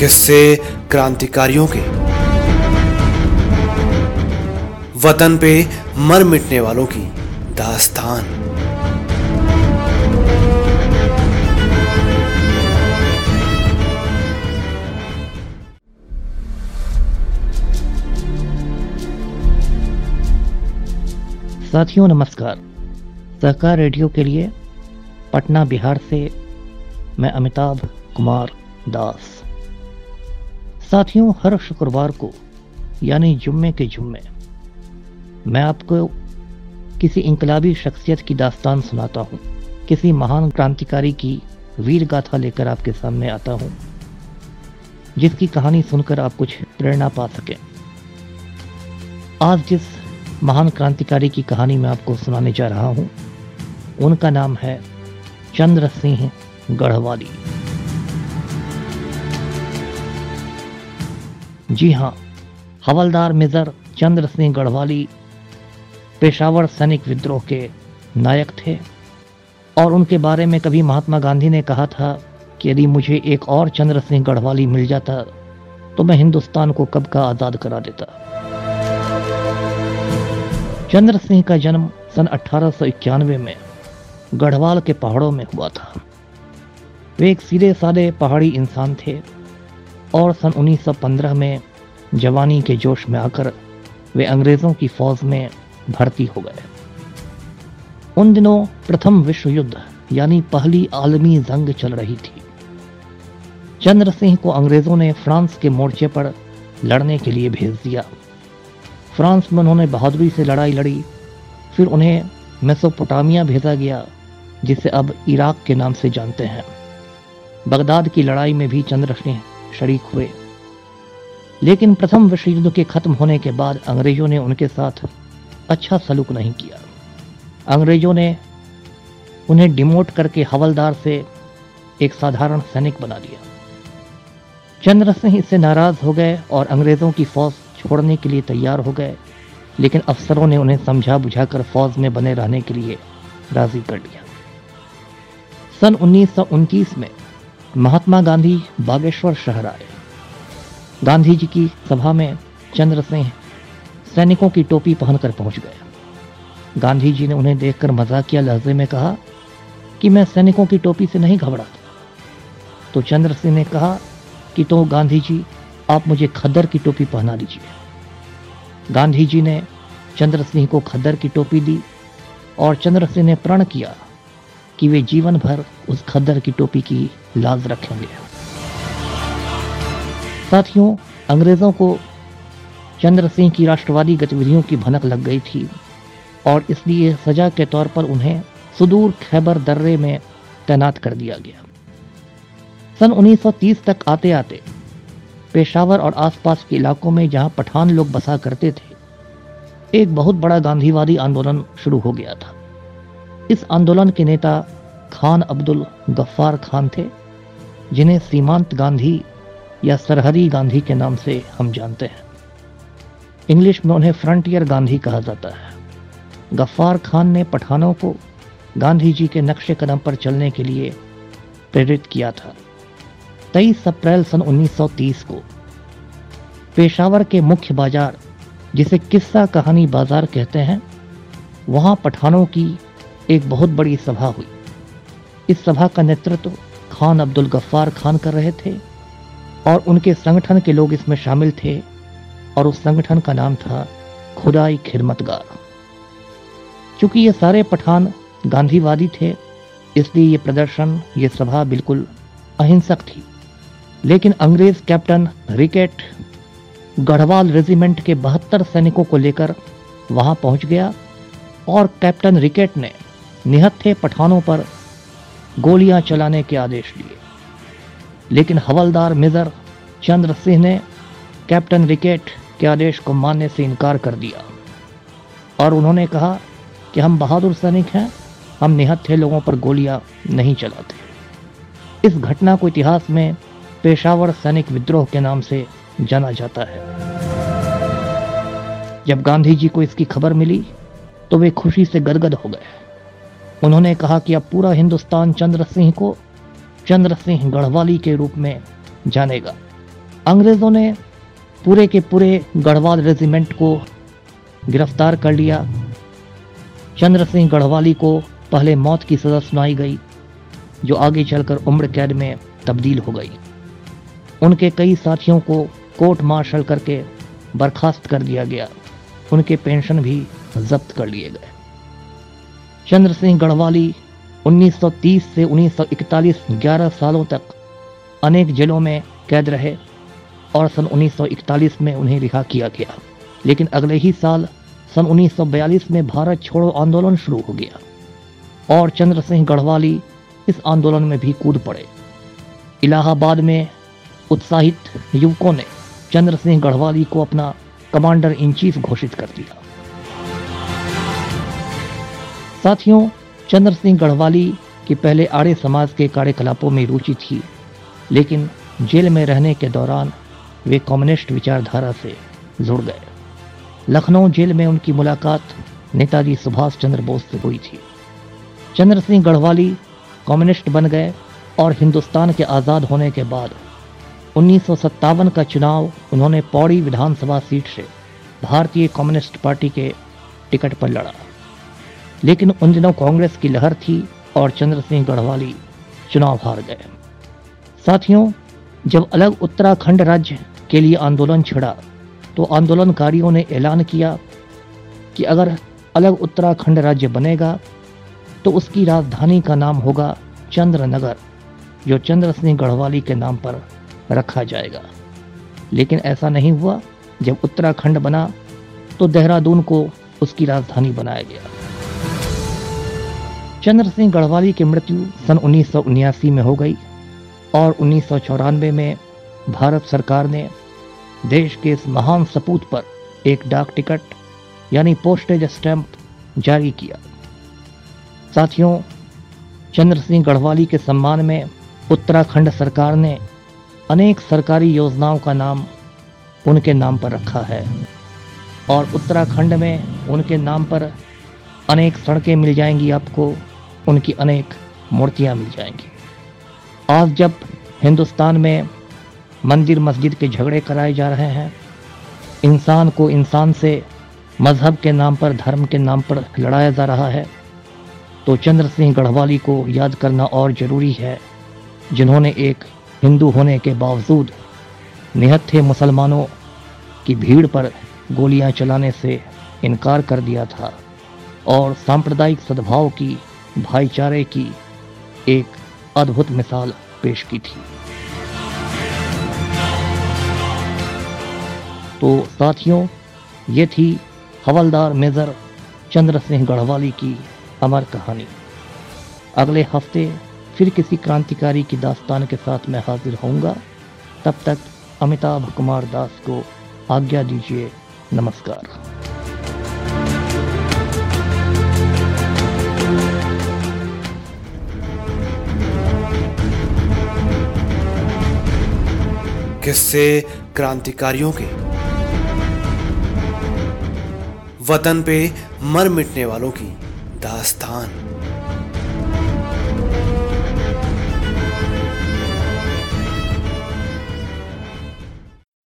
किस्से क्रांतिकारियों के। वतन पे मर मिटने वालों की दास्तान। साथियों, नमस्कार। सहकार रेडियो के लिए पटना बिहार से मैं अमिताभ कुमार दास। साथियों, हर शुक्रवार को, यानी जुम्मे के जुम्मे, मैं आपको किसी इंकलाबी शख्सियत की दास्तान सुनाता हूँ। किसी महान क्रांतिकारी की वीर गाथा लेकर आपके सामने आता हूँ, जिसकी कहानी सुनकर आप कुछ प्रेरणा पा सकें। आज जिस महान क्रांतिकारी की कहानी मैं आपको सुनाने जा रहा हूँ, उनका नाम है चंद्र सिंह गढ़वाली। जी हाँ हवलदार मेजर चंद्र सिंह गढ़वाली पेशावर सैनिक विद्रोह के नायक थे और उनके बारे में कभी महात्मा गांधी ने कहा था कि यदि मुझे एक और चंद्र सिंह गढ़वाली मिल जाता तो मैं हिंदुस्तान को कब का आज़ाद करा देता। चंद्र सिंह का जन्म सन अठारह में गढ़वाल के पहाड़ों में हुआ था। वे एक सीधे साधे पहाड़ी इंसान थे। और सन 1915 में जवानी के जोश में आकर वे अंग्रेज़ों की फौज में भर्ती हो गए। उन दिनों प्रथम विश्व युद्ध यानी पहली आलमी जंग चल रही थी। चंद्र सिंह को अंग्रेज़ों ने फ्रांस के मोर्चे पर लड़ने के लिए भेज दिया। फ्रांस में उन्होंने बहादुरी से लड़ाई लड़ी, फिर उन्हें मेसोपोटामिया भेजा गया, जिसे अब इराक के नाम से जानते हैं। बगदाद की लड़ाई में भी चंद्र सिंह शरीक हुए। लेकिन प्रथम विश्व युद्ध के खत्म होने के बाद अंग्रेज़ों ने उनके साथ अच्छा सलूक नहीं किया। अंग्रेज़ों ने उन्हें डिमोट करके हवलदार से एक साधारण सैनिक बना दिया। चंद्र सिंह इससे नाराज़ हो गए और अंग्रेज़ों की फौज छोड़ने के लिए तैयार हो गए, लेकिन अफसरों ने उन्हें समझा बुझाकर फौज में बने रहने के लिए राज़ी कर लिया। सन उन्नीस सौ उनतीस में महात्मा गांधी बागेश्वर शहर आए। गांधी जी की सभा में चंद्र सिंह सैनिकों की टोपी पहनकर पहुँच गए। गांधी जी ने उन्हें देखकर मजाकिया लहजे में कहा कि मैं सैनिकों की टोपी से नहीं घबरा। तो चंद्र सिंह ने कहा कि तो गांधी जी आप मुझे खद्दर की टोपी पहना दीजिए। गांधी जी ने चंद्र सिंह को खद्दर की टोपी दी और चंद्र सिंह ने प्रण किया। कि वे जीवन भर उस खद्दर की टोपी की लाज रखेंगे। साथियों, अंग्रेज़ों को चंद्र सिंह की राष्ट्रवादी गतिविधियों की भनक लग गई थी और इसलिए सजा के तौर पर उन्हें सुदूर खैबर दर्रे में तैनात कर दिया गया। सन 1930 तक आते आते पेशावर और आसपास के इलाकों में जहाँ पठान लोग बसा करते थे, एक बहुत बड़ा गांधीवादी आंदोलन शुरू हो गया था। इस आंदोलन के नेता खान अब्दुल गफ्फार खान थे, जिन्हें सीमांत गांधी या सरहरी गांधी के नाम से हम जानते हैं। इंग्लिश में उन्हें फ्रंटियर गांधी कहा जाता है। गफ्फार खान ने पठानों को गांधी जी के नक्शे कदम पर चलने के लिए प्रेरित किया था। 23 अप्रैल सन 1930 को पेशावर के मुख्य बाज़ार, जिसे किस्सा कहानी बाज़ार कहते हैं, वहाँ पठानों की एक बहुत बड़ी सभा हुई। इस सभा का नेतृत्व खान अब्दुल गफ्फार खान कर रहे थे और उनके संगठन के लोग इसमें शामिल थे और उस संगठन का नाम था खुदाई खिदमतगार। चूँकि ये सारे पठान गांधीवादी थे, इसलिए ये प्रदर्शन, ये सभा बिल्कुल अहिंसक थी। लेकिन अंग्रेज़ कैप्टन रिकेट गढ़वाल रेजिमेंट के बहत्तर सैनिकों को लेकर वहाँ पहुँच गया और कैप्टन रिकेट ने निहत्थे पठानों पर गोलियाँ चलाने के आदेश दिए। लेकिन हवलदार मेजर चंद्र सिंह ने कैप्टन रिकेट के आदेश को मानने से इनकार कर दिया और उन्होंने कहा कि हम बहादुर सैनिक हैं, हम निहत्थे लोगों पर गोलियाँ नहीं चलाते। इस घटना को इतिहास में पेशावर सैनिक विद्रोह के नाम से जाना जाता है। जब गांधी जी को इसकी खबर मिली तो वे खुशी से गदगद हो गए। उन्होंने कहा कि अब पूरा हिंदुस्तान चंद्र सिंह को चंद्र सिंह गढ़वाली के रूप में जानेगा। अंग्रेज़ों ने पूरे के पूरे गढ़वाल रेजिमेंट को गिरफ़्तार कर लिया। चंद्र सिंह गढ़वाली को पहले मौत की सज़ा सुनाई गई, जो आगे चलकर उम्र कैद में तब्दील हो गई। उनके कई साथियों को कोर्ट मार्शल करके बर्खास्त कर दिया गया। उनके पेंशन भी जब्त कर लिए गए। चंद्र सिंह गढ़वाली 1930 से 1941 11 सालों तक अनेक जेलों में कैद रहे और सन 1941 में उन्हें रिहा किया गया। लेकिन अगले ही साल सन 1942 में भारत छोड़ो आंदोलन शुरू हो गया और चंद्र सिंह गढ़वाली इस आंदोलन में भी कूद पड़े। इलाहाबाद में उत्साहित युवकों ने चंद्र सिंह गढ़वाली को अपना कमांडर इन चीफ घोषित कर दिया। साथियों चंद्र सिंह गढ़वाली की पहले आड़े समाज के कार्यकलापों में रुचि थी, लेकिन जेल में रहने के दौरान वे कम्युनिस्ट विचारधारा से जुड़ गए। लखनऊ जेल में उनकी मुलाकात नेताजी सुभाष चंद्र बोस से हुई थी। चंद्र सिंह गढ़वाली कम्युनिस्ट बन गए और हिंदुस्तान के आज़ाद होने के बाद उन्नीस सौ सत्तावन का चुनाव उन्होंने पौड़ी विधानसभा सीट से भारतीय कम्युनिस्ट पार्टी के टिकट पर लड़ा। लेकिन उन दिनों कांग्रेस की लहर थी और चंद्र सिंह गढ़वाली चुनाव हार गए। साथियों, जब अलग उत्तराखंड राज्य के लिए आंदोलन छिड़ा तो आंदोलनकारियों ने ऐलान किया कि अगर अलग उत्तराखंड राज्य बनेगा तो उसकी राजधानी का नाम होगा चंद्रनगर, जो चंद्र सिंह गढ़वाली के नाम पर रखा जाएगा। लेकिन ऐसा नहीं हुआ। जब उत्तराखंड बना तो देहरादून को उसकी राजधानी बनाया गया। चंद्र सिंह गढ़वाली की मृत्यु सन उन्नीस में हो गई और उन्नीस सौ चौरानवे में भारत सरकार ने देश के इस महान सपूत पर एक डाक टिकट, यानी पोस्टेज स्टैंप जारी किया। साथियों चंद्र सिंह गढ़वाली के सम्मान में उत्तराखंड सरकार ने अनेक सरकारी योजनाओं का नाम उनके नाम पर रखा है और उत्तराखंड में उनके नाम पर अनेक सड़कें मिल जाएँगी आपको उनकी अनेक मूर्तियाँ मिल जाएँगी। आज जब हिंदुस्तान में मंदिर मस्जिद के झगड़े कराए जा रहे हैं, इंसान को इंसान से मज़हब के नाम पर, धर्म के नाम पर लड़ाया जा रहा है तो चंद्र सिंह गढ़वाली को याद करना और ज़रूरी है, जिन्होंने एक हिंदू होने के बावजूद निहत्थे मुसलमानों की भीड़ पर गोलियाँ चलाने से इनकार कर दिया था और सांप्रदायिक सद्भाव की भाईचारे की एक अद्भुत मिसाल पेश की थी। तो साथियों, ये थी हवलदार मेजर चंद्र सिंह गढ़वाली की अमर कहानी। अगले हफ़्ते फिर किसी क्रांतिकारी की दास्तान के साथ मैं हाजिर होऊँगा। तब तक अमिताभ कुमार दास को आज्ञा दीजिए नमस्कार। किस्से क्रांतिकारियों के। वतन पे मर मिटने वालों की दास्तान।